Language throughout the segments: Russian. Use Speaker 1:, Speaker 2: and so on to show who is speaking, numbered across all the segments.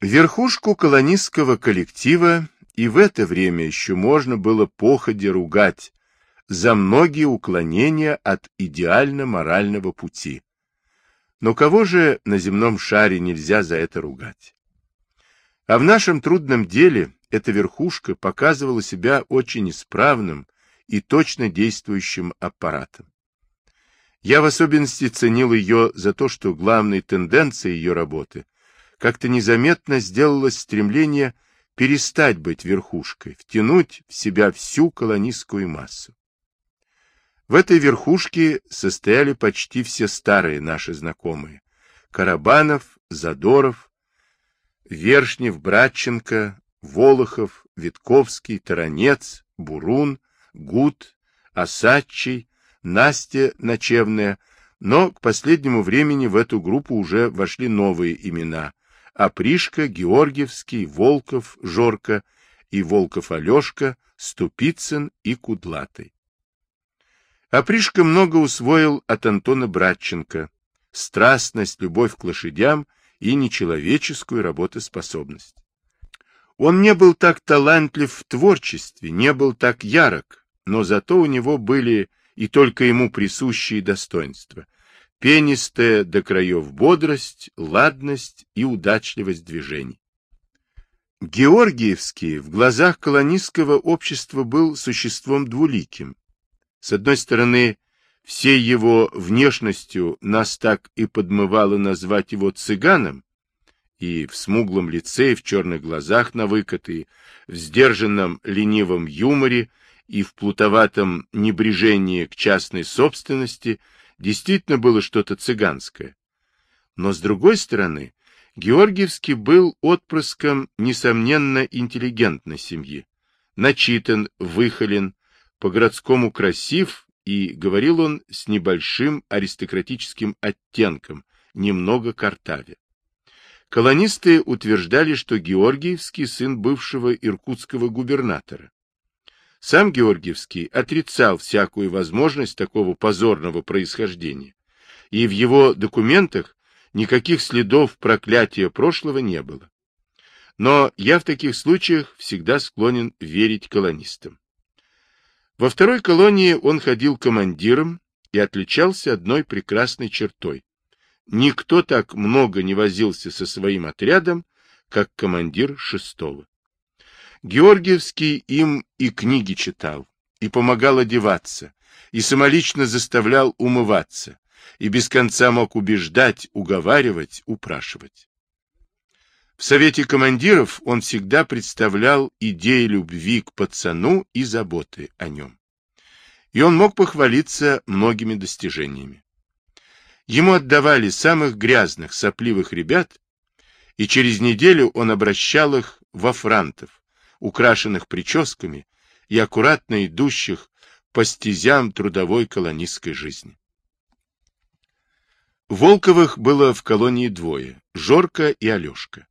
Speaker 1: Верхушку колонистского коллектива и в это время еще можно было походе ругать за многие уклонения от идеально-морального пути. Но кого же на земном шаре нельзя за это ругать? А в нашем трудном деле эта верхушка показывала себя очень исправным и точно действующим аппаратом. Я в особенности ценил ее за то, что главной тенденцией ее работы как-то незаметно сделалось стремление перестать быть верхушкой, втянуть в себя всю колонистскую массу. В этой верхушке состояли почти все старые наши знакомые. Карабанов, Задоров, Вершнев, Братченко, Волохов, Витковский, Таранец, Бурун, Гуд, Осадчий, Настя Ночевная, но к последнему времени в эту группу уже вошли новые имена – Апришка, Георгиевский, Волков, Жорка и Волков Алешка, Ступицын и Кудлатый. Апришка много усвоил от Антона Братченко – страстность, любовь к лошадям и нечеловеческую работоспособность. Он не был так талантлив в творчестве, не был так ярок, но зато у него были и только ему присущие достоинства. Пенистая до краев бодрость, ладность и удачливость движений. Георгиевский в глазах колонистского общества был существом двуликим. С одной стороны, всей его внешностью нас так и подмывало назвать его цыганом, и в смуглом лице, и в черных глазах на выкаты, в сдержанном ленивом юморе и в плутоватом небрежении к частной собственности действительно было что-то цыганское. Но, с другой стороны, Георгиевский был отпрыском, несомненно, интеллигентной семьи. Начитан, выхолен, по-городскому красив, и говорил он с небольшим аристократическим оттенком, немного картаве. Колонисты утверждали, что Георгиевский сын бывшего иркутского губернатора. Сам Георгиевский отрицал всякую возможность такого позорного происхождения, и в его документах никаких следов проклятия прошлого не было. Но я в таких случаях всегда склонен верить колонистам. Во второй колонии он ходил командиром и отличался одной прекрасной чертой. Никто так много не возился со своим отрядом, как командир шестого. Георгиевский им и книги читал, и помогал одеваться, и самолично заставлял умываться, и без конца мог убеждать, уговаривать, упрашивать. В совете командиров он всегда представлял идеи любви к пацану и заботы о нем. И он мог похвалиться многими достижениями. Ему отдавали самых грязных, сопливых ребят, и через неделю он обращал их во франтов, украшенных прическами и аккуратно идущих по стезям трудовой колонистской жизни. Волковых было в колонии двое – Жорка и Алешка.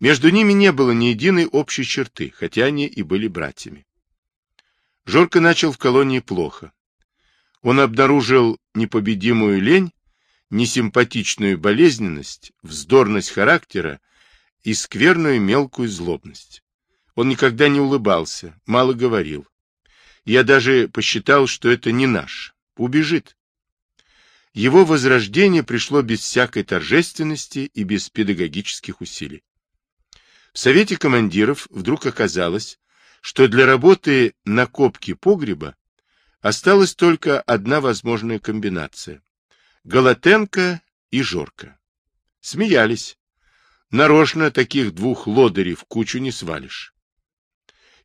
Speaker 1: Между ними не было ни единой общей черты, хотя они и были братьями. Жорка начал в колонии плохо. Он обнаружил непобедимую лень, несимпатичную болезненность, вздорность характера и скверную мелкую злобность. Он никогда не улыбался, мало говорил. Я даже посчитал, что это не наш. Убежит. Его возрождение пришло без всякой торжественности и без педагогических усилий. В совете командиров вдруг оказалось, что для работы на копке погреба осталась только одна возможная комбинация – Голотенко и Жорка. Смеялись. Нарочно таких двух лодырей в кучу не свалишь.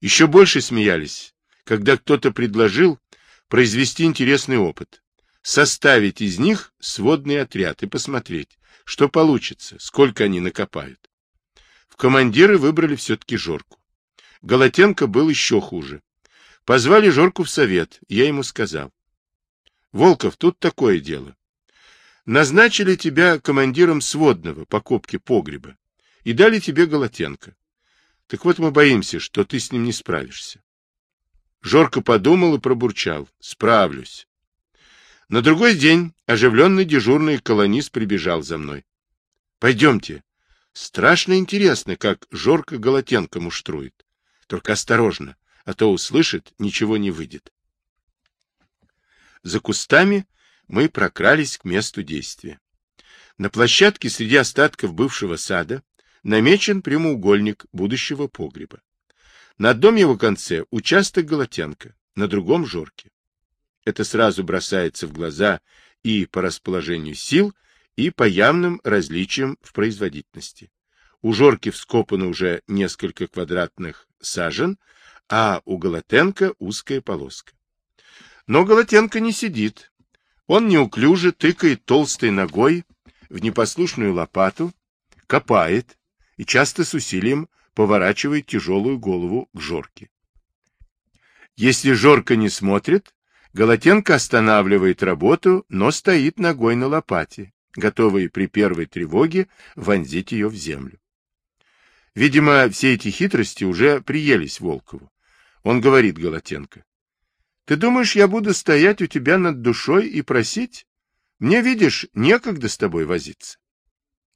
Speaker 1: Еще больше смеялись, когда кто-то предложил произвести интересный опыт, составить из них сводный отряд и посмотреть, что получится, сколько они накопают. В командиры выбрали все-таки Жорку. Голотенко был еще хуже. Позвали Жорку в совет, я ему сказал. Волков, тут такое дело. Назначили тебя командиром сводного по копке погреба и дали тебе Голотенко. Так вот мы боимся, что ты с ним не справишься. Жорко подумал и пробурчал. Справлюсь. На другой день оживленный дежурный колонист прибежал за мной. Пойдемте. Страшно интересно, как Жорка Голотенко муштрует. Только осторожно, а то услышит, ничего не выйдет. За кустами мы прокрались к месту действия. На площадке среди остатков бывшего сада намечен прямоугольник будущего погреба. На одном его конце участок Голотенко, на другом — Жорки. Это сразу бросается в глаза и по расположению сил, и по явным различиям в производительности. У Жорки вскопано уже несколько квадратных сажен, а у Голотенко узкая полоска. Но Голотенко не сидит. Он неуклюже тыкает толстой ногой в непослушную лопату, копает и часто с усилием поворачивает тяжелую голову к Жорке. Если Жорка не смотрит, Голотенко останавливает работу, но стоит ногой на лопате, готовый при первой тревоге вонзить ее в землю. Видимо, все эти хитрости уже приелись Волкову. Он говорит Голотенко. Ты думаешь, я буду стоять у тебя над душой и просить? Мне, видишь, некогда с тобой возиться. —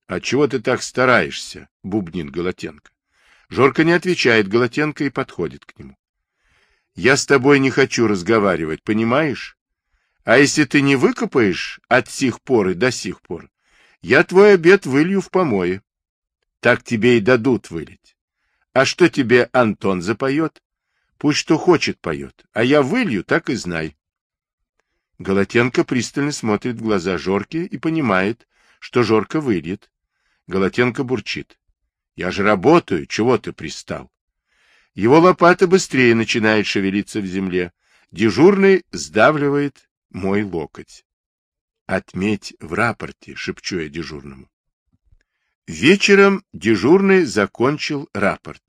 Speaker 1: А чего ты так стараешься? — бубнит Голотенко. Жорка не отвечает Голотенко и подходит к нему. — Я с тобой не хочу разговаривать, понимаешь? А если ты не выкопаешь от сих пор и до сих пор, я твой обед вылью в помое. Так тебе и дадут вылить. А что тебе Антон запоет? Пусть что хочет поет, а я вылью, так и знай. Голотенко пристально смотрит в глаза Жорке и понимает, что Жорка выльет. Голотенко бурчит. Я же работаю, чего ты пристал? Его лопата быстрее начинает шевелиться в земле. Дежурный сдавливает мой локоть. Отметь в рапорте, шепчу я дежурному. Вечером дежурный закончил рапорт.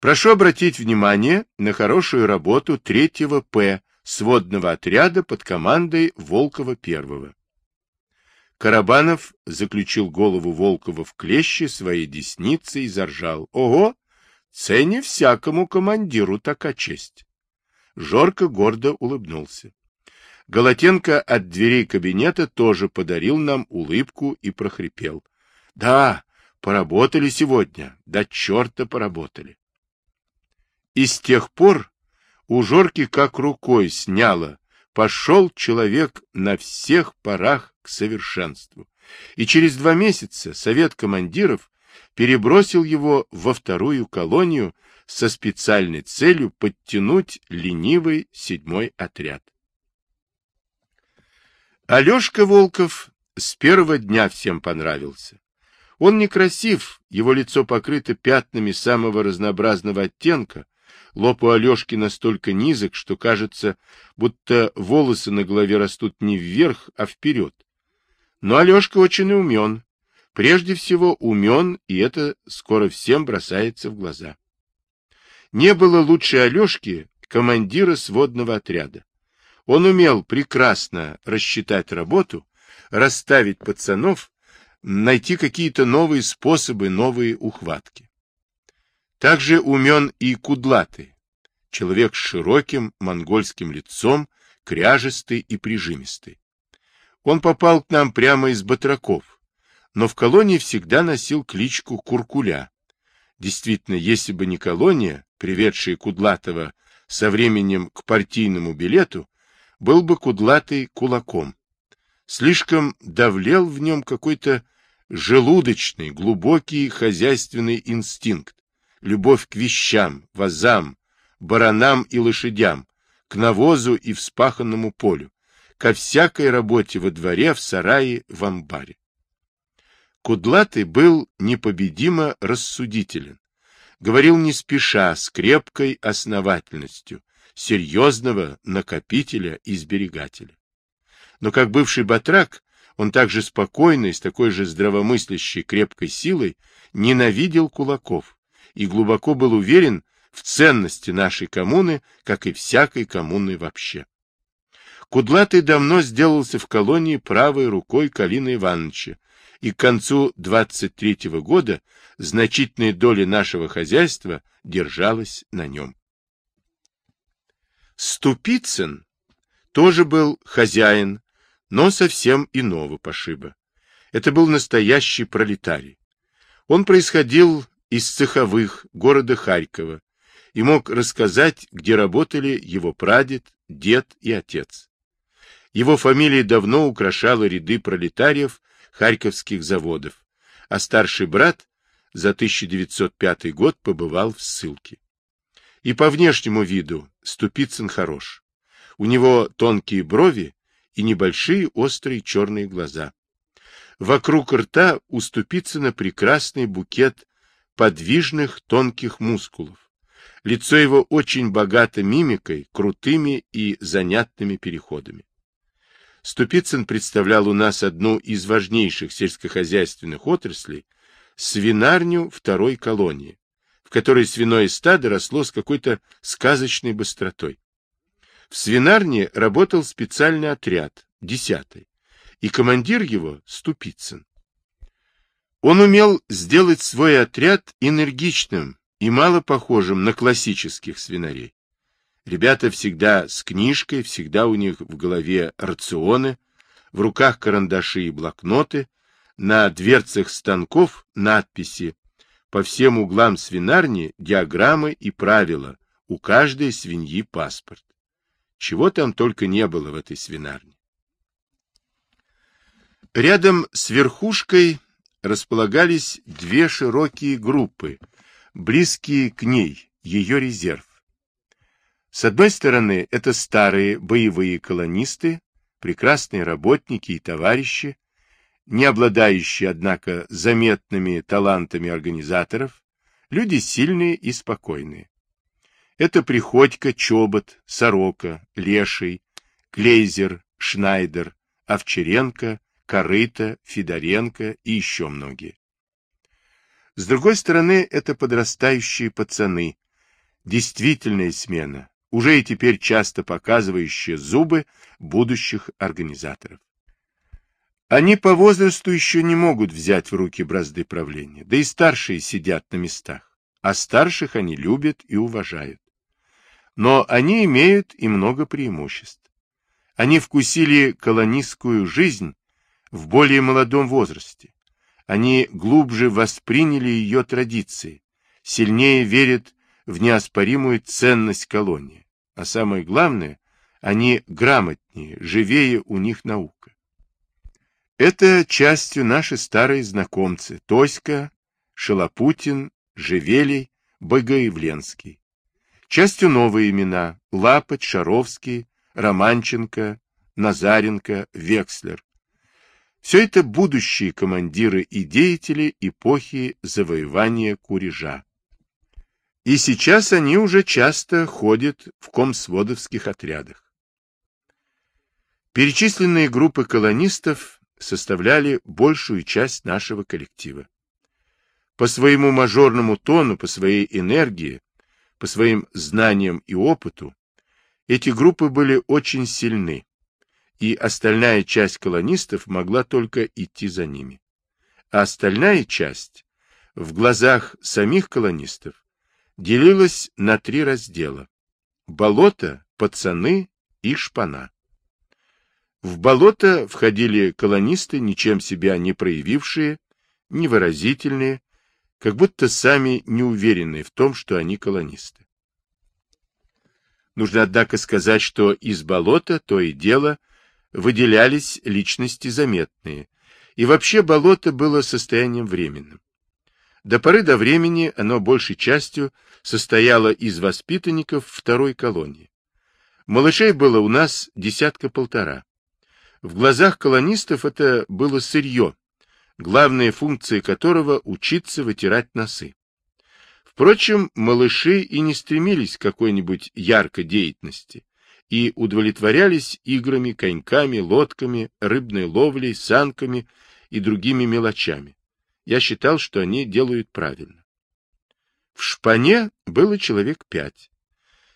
Speaker 1: Прошу обратить внимание на хорошую работу третьего П сводного отряда под командой Волкова первого. Карабанов заключил голову Волкова в клещи своей десницы и заржал. Ого! Цене всякому командиру така честь. Жорко гордо улыбнулся. Голотенко от дверей кабинета тоже подарил нам улыбку и прохрипел. Да, Поработали сегодня, да черта поработали. И с тех пор у Жорки как рукой сняло, пошел человек на всех парах к совершенству. И через два месяца совет командиров перебросил его во вторую колонию со специальной целью подтянуть ленивый седьмой отряд. Алешка Волков с первого дня всем понравился. Он некрасив, его лицо покрыто пятнами самого разнообразного оттенка, лоб у Алешки настолько низок, что кажется, будто волосы на голове растут не вверх, а вперед. Но Алешка очень умен. Прежде всего умен, и это скоро всем бросается в глаза. Не было лучше Алешки командира сводного отряда. Он умел прекрасно рассчитать работу, расставить пацанов найти какие-то новые способы, новые ухватки. Также умен и кудлатый, человек с широким монгольским лицом, кряжестый и прижимистый. Он попал к нам прямо из батраков, но в колонии всегда носил кличку Куркуля. Действительно, если бы не колония, приведшая Кудлатова со временем к партийному билету, был бы Кудлатый кулаком. Слишком давлел в нем какой-то желудочный, глубокий хозяйственный инстинкт, любовь к вещам, вазам, баранам и лошадям, к навозу и вспаханному полю, ко всякой работе во дворе, в сарае, в амбаре. Кудлатый был непобедимо рассудителен, говорил не спеша, с крепкой основательностью, серьезного накопителя и сберегателя. Но как бывший батрак, он также спокойно и с такой же здравомыслящей крепкой силой ненавидел кулаков и глубоко был уверен в ценности нашей коммуны, как и всякой коммуны вообще. Кудлатый давно сделался в колонии правой рукой Калины Ивановича, и к концу 23-го года значительная доля нашего хозяйства держалась на нем. Ступицын тоже был хозяин но совсем иного пошиба. Это был настоящий пролетарий. Он происходил из цеховых города Харькова и мог рассказать, где работали его прадед, дед и отец. Его фамилия давно украшала ряды пролетариев харьковских заводов, а старший брат за 1905 год побывал в ссылке. И по внешнему виду Ступицын хорош. У него тонкие брови и небольшие острые черные глаза. Вокруг рта у Ступицына прекрасный букет подвижных тонких мускулов. Лицо его очень богато мимикой, крутыми и занятными переходами. Ступицын представлял у нас одну из важнейших сельскохозяйственных отраслей – свинарню второй колонии, в которой свиное стадо росло с какой-то сказочной быстротой. В свинарне работал специальный отряд, десятый, и командир его – Ступицын. Он умел сделать свой отряд энергичным и мало похожим на классических свинарей. Ребята всегда с книжкой, всегда у них в голове рационы, в руках карандаши и блокноты, на дверцах станков надписи, по всем углам свинарни диаграммы и правила, у каждой свиньи паспорт. Чего там только не было в этой свинарне. Рядом с верхушкой располагались две широкие группы, близкие к ней, ее резерв. С одной стороны, это старые боевые колонисты, прекрасные работники и товарищи, не обладающие, однако, заметными талантами организаторов, люди сильные и спокойные. Это Приходько, Чобот, Сорока, Леший, Клейзер, Шнайдер, Овчаренко, Корыто, Федоренко и еще многие. С другой стороны, это подрастающие пацаны, действительная смена, уже и теперь часто показывающие зубы будущих организаторов. Они по возрасту еще не могут взять в руки бразды правления, да и старшие сидят на местах, а старших они любят и уважают. Но они имеют и много преимуществ. Они вкусили колонистскую жизнь в более молодом возрасте. Они глубже восприняли ее традиции, сильнее верят в неоспоримую ценность колонии. А самое главное, они грамотнее, живее у них наука. Это частью наши старые знакомцы Тоська, Шалопутин, Живелий, Богоявленский. Частью новые имена Лапоть, Шаровский, Романченко, Назаренко, Векслер. Все это будущие командиры и деятели эпохи завоевания Курежа. И сейчас они уже часто ходят в комсводовских отрядах. Перечисленные группы колонистов составляли большую часть нашего коллектива. По своему мажорному тону, по своей энергии, по своим знаниям и опыту, эти группы были очень сильны, и остальная часть колонистов могла только идти за ними. А остальная часть, в глазах самих колонистов, делилась на три раздела. Болото, пацаны и шпана. В болото входили колонисты, ничем себя не проявившие, невыразительные, как будто сами не уверенные в том, что они колонисты. Нужно, однако, сказать, что из болота то и дело выделялись личности заметные, и вообще болото было состоянием временным. До поры до времени оно большей частью состояло из воспитанников второй колонии. Малышей было у нас десятка-полтора. В глазах колонистов это было сырье, главная функция которого – учиться вытирать носы. Впрочем, малыши и не стремились к какой-нибудь яркой деятельности и удовлетворялись играми, коньками, лодками, рыбной ловлей, санками и другими мелочами я считал, что они делают правильно. В шпане было человек пять.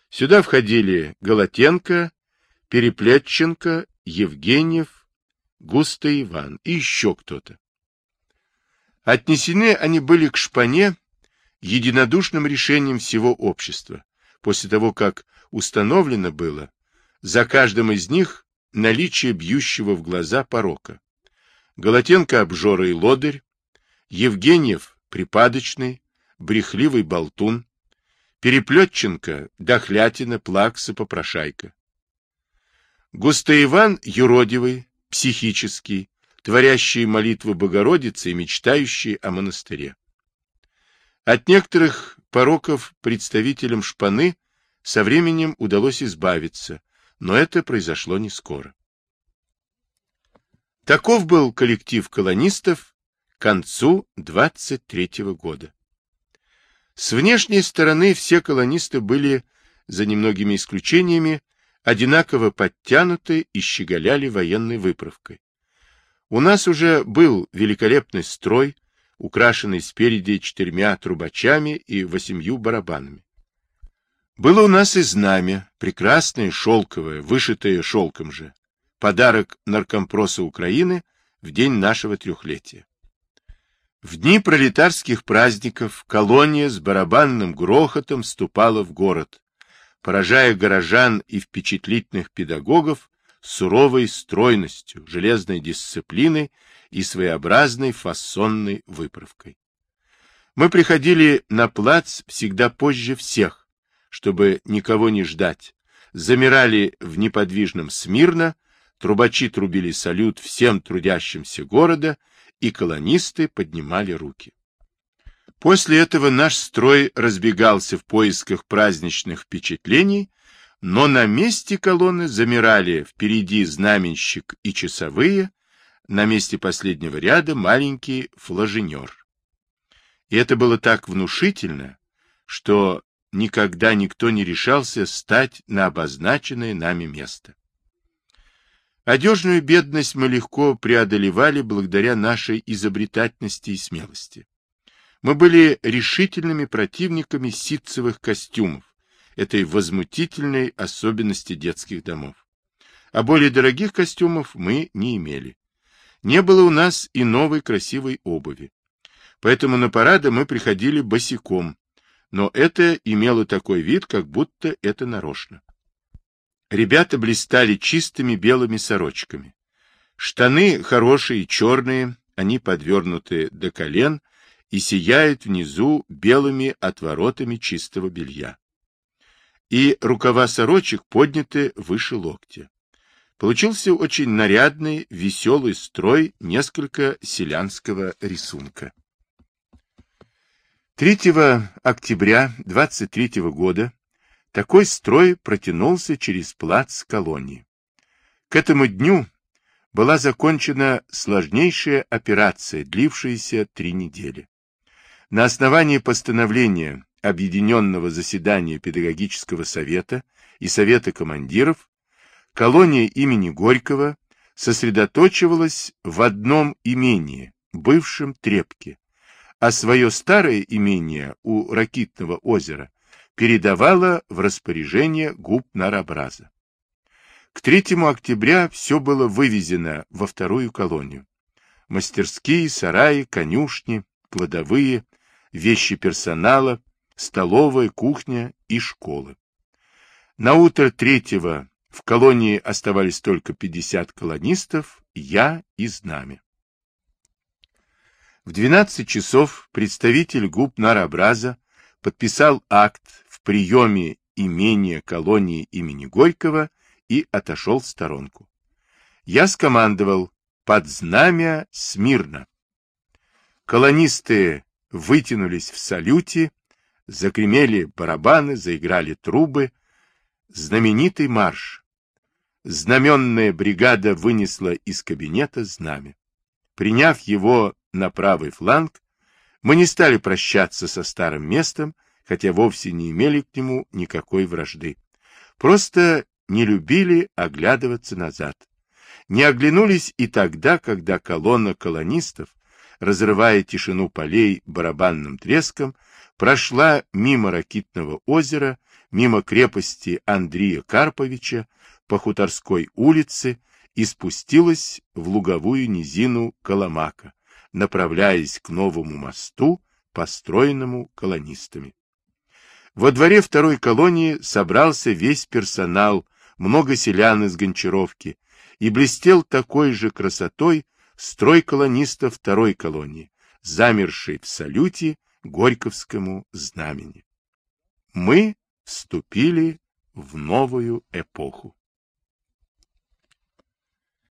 Speaker 1: Сюда входили Голотенко, Переплетченко, Евгеньев, Густа Иван и еще кто-то. Отнесены они были к шпане единодушным решением всего общества, после того, как установлено было за каждым из них наличие бьющего в глаза порока. Голотенко обжора и лодырь, Евгеньев припадочный, брехливый болтун, Переплетченко, Дохлятина, Плакса, Попрошайка. Густоиван юродивый, психический, творящий молитвы Богородицы и мечтающий о монастыре. От некоторых пороков представителям шпаны со временем удалось избавиться, но это произошло не скоро. Таков был коллектив колонистов к концу 23 -го года. С внешней стороны все колонисты были, за немногими исключениями, одинаково подтянуты и щеголяли военной выправкой. У нас уже был великолепный строй, украшенный спереди четырьмя трубачами и восемью барабанами. Было у нас и знамя, прекрасное, шелковое, вышитое шелком же, подарок наркомпроса Украины в день нашего трехлетия. В дни пролетарских праздников колония с барабанным грохотом вступала в город, поражая горожан и впечатлительных педагогов суровой стройностью, железной дисциплиной и своеобразной фасонной выправкой. Мы приходили на плац всегда позже всех, чтобы никого не ждать, замирали в неподвижном смирно, трубачи трубили салют всем трудящимся города и колонисты поднимали руки. После этого наш строй разбегался в поисках праздничных впечатлений, но на месте колонны замирали впереди знаменщик и часовые, на месте последнего ряда маленький флаженер. И это было так внушительно, что никогда никто не решался стать на обозначенное нами место. Одежную бедность мы легко преодолевали благодаря нашей изобретательности и смелости. Мы были решительными противниками ситцевых костюмов, этой возмутительной особенности детских домов. А более дорогих костюмов мы не имели. Не было у нас и новой красивой обуви. Поэтому на парады мы приходили босиком, но это имело такой вид, как будто это нарочно. Ребята блистали чистыми белыми сорочками. Штаны хорошие, черные, они подвернуты до колен и сияют внизу белыми отворотами чистого белья. И рукава сорочек подняты выше локтя. Получился очень нарядный, веселый строй, несколько селянского рисунка. 3 октября 23 года такой строй протянулся через плац колонии. К этому дню была закончена сложнейшая операция, длившаяся три недели. На основании постановления Объединенного заседания Педагогического совета и Совета командиров колония имени Горького сосредоточивалась в одном имении, бывшем Трепке, а свое старое имение у Ракитного озера передавала в распоряжение губ Нарабраза. К 3 октября все было вывезено во вторую колонию. Мастерские, сараи, конюшни, кладовые, вещи персонала, столовая, кухня и школы. На утро третьего в колонии оставались только 50 колонистов, я и знамя. В 12 часов представитель губ Нарабраза подписал акт приеме имения колонии имени Горького и отошел в сторонку. Я скомандовал «Под знамя смирно». Колонисты вытянулись в салюте, загремели барабаны, заиграли трубы. Знаменитый марш. Знаменная бригада вынесла из кабинета знамя. Приняв его на правый фланг, мы не стали прощаться со старым местом, хотя вовсе не имели к нему никакой вражды. Просто не любили оглядываться назад. Не оглянулись и тогда, когда колонна колонистов, разрывая тишину полей барабанным треском, прошла мимо Ракитного озера, мимо крепости Андрея Карповича, по Хуторской улице и спустилась в луговую низину Коломака, направляясь к новому мосту, построенному колонистами. Во дворе второй колонии собрался весь персонал, много селян из Гончаровки, и блестел такой же красотой строй колонистов второй колонии, замерший в салюте Горьковскому знамени. Мы вступили в новую эпоху.